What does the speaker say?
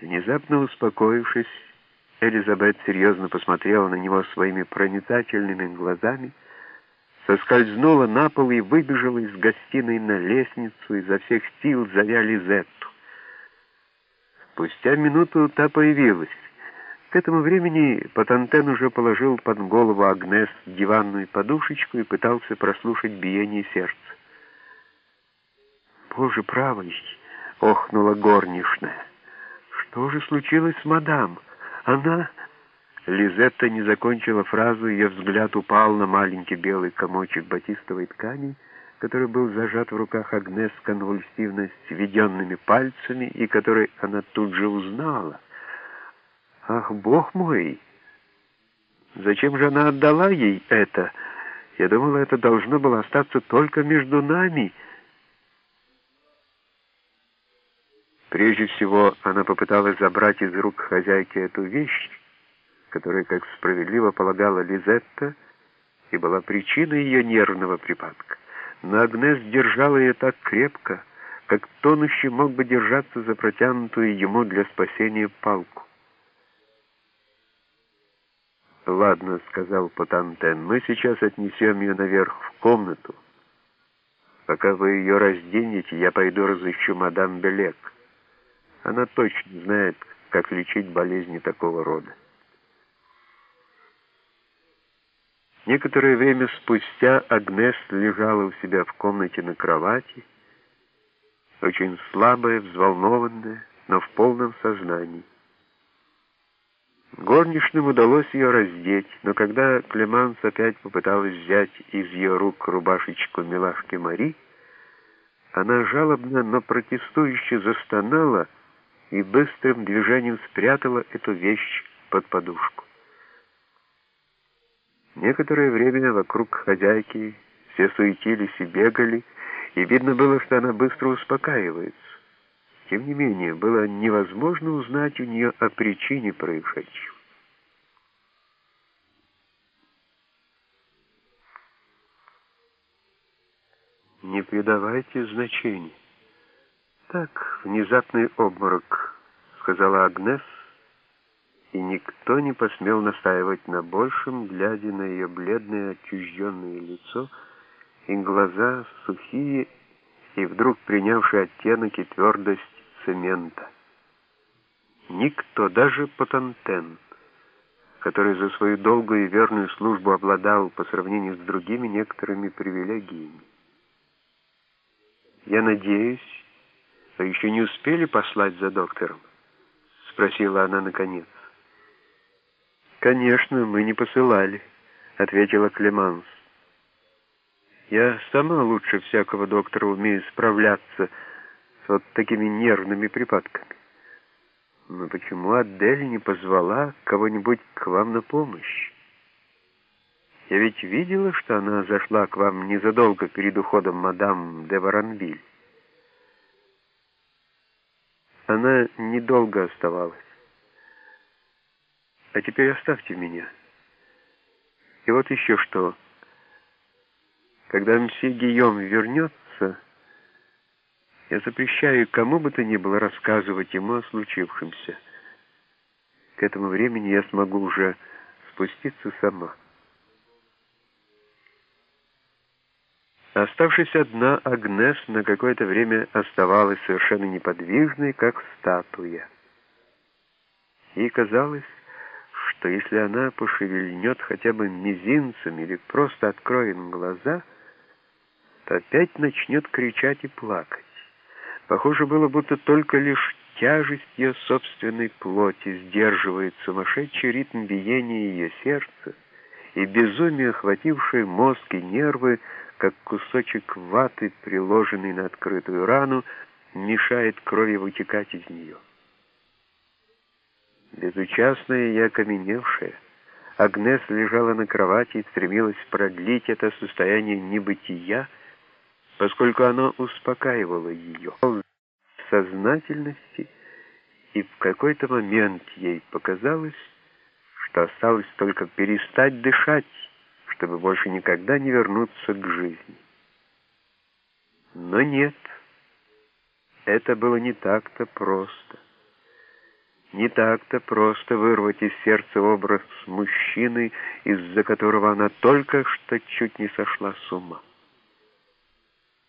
Внезапно успокоившись, Элизабет серьезно посмотрела на него своими проницательными глазами, соскользнула на пол и выбежала из гостиной на лестницу, изо всех сил зовя Лизетту. Спустя минуту та появилась. К этому времени Патантен уже положил под голову Агнес диванную подушечку и пытался прослушать биение сердца. «Боже правый!» — охнула горничная. «Что же случилось с мадам? Она...» Лизетта не закончила фразу, ее взгляд упал на маленький белый комочек батистовой ткани, который был зажат в руках Агнес конвульсивно сведенными пальцами и который она тут же узнала. «Ах, бог мой! Зачем же она отдала ей это? Я думала, это должно было остаться только между нами». Прежде всего, она попыталась забрать из рук хозяйки эту вещь, которая, как справедливо полагала Лизетта, и была причиной ее нервного припадка. Но Агнес держала ее так крепко, как тонущий мог бы держаться за протянутую ему для спасения палку. «Ладно», — сказал Потантен, — «мы сейчас отнесем ее наверх в комнату. Пока вы ее разденете, я пойду разыщу мадам Белек. Она точно знает, как лечить болезни такого рода». Некоторое время спустя Агнес лежала у себя в комнате на кровати, очень слабая, взволнованная, но в полном сознании. Горничным удалось ее раздеть, но когда Клеманс опять попыталась взять из ее рук рубашечку милашки Мари, она жалобно, но протестующе застонала и быстрым движением спрятала эту вещь под подушку. Некоторое время вокруг хозяйки все суетились и бегали, и видно было, что она быстро успокаивается. Тем не менее, было невозможно узнать у нее о причине происшедшего. «Не придавайте значения. Так, внезапный обморок», — сказала Агнес, — и никто не посмел настаивать на большем, глядя на ее бледное отчужденное лицо и глаза сухие и вдруг принявшие оттенок и твердость цемента. Никто, даже Патантен, который за свою долгую и верную службу обладал по сравнению с другими некоторыми привилегиями. «Я надеюсь, вы еще не успели послать за доктором?» — спросила она наконец. «Конечно, мы не посылали», — ответила Клеманс. «Я сама лучше всякого доктора умею справляться с вот такими нервными припадками. Но почему Адель не позвала кого-нибудь к вам на помощь? Я ведь видела, что она зашла к вам незадолго перед уходом мадам де Варанвиль. Она недолго оставалась. А теперь оставьте меня. И вот еще что. Когда мсье Гийом вернется, я запрещаю кому бы то ни было рассказывать ему о случившемся. К этому времени я смогу уже спуститься сама. Оставшись одна, Агнес на какое-то время оставалась совершенно неподвижной, как статуя. Ей казалось, что если она пошевельнет хотя бы мизинцем или просто откроет глаза, то опять начнет кричать и плакать. Похоже было, будто только лишь тяжесть ее собственной плоти сдерживает сумасшедший ритм биения ее сердца, и безумие, охватившее мозг и нервы, как кусочек ваты, приложенный на открытую рану, мешает крови вытекать из нее. Безучастная и окаменевшая, Агнес лежала на кровати и стремилась продлить это состояние небытия, поскольку оно успокаивало ее в сознательности, и в какой-то момент ей показалось, что осталось только перестать дышать, чтобы больше никогда не вернуться к жизни. Но нет, это было не так-то просто. Не так-то просто вырвать из сердца образ мужчины, из-за которого она только что чуть не сошла с ума.